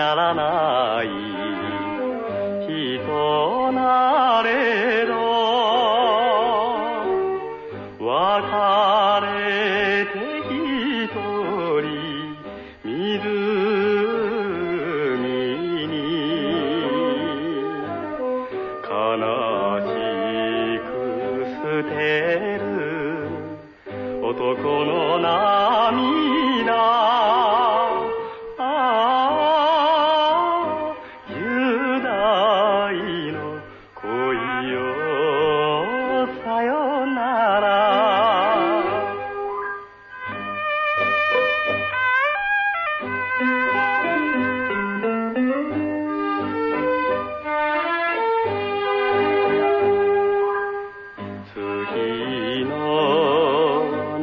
ならない。人なれど。別れて一人湖に。悲しく捨てる男の涙。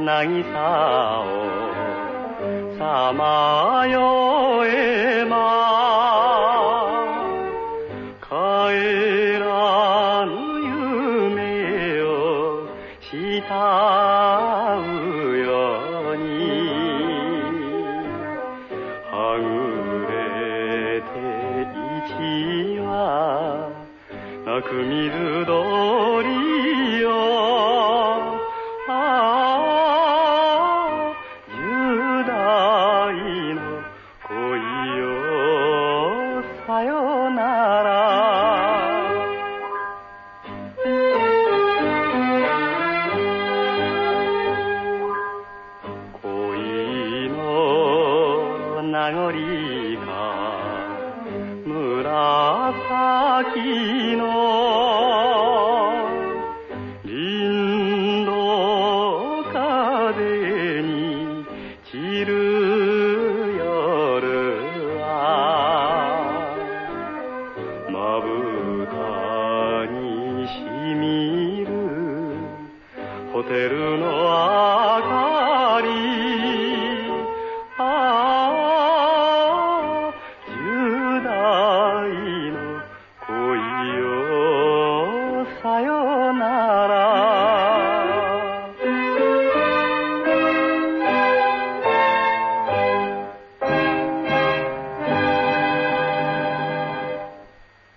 渚をさまよえば帰らぬ夢を慕うように。はぐれて一羽泣く水よなら。恋の名残か紫のてるの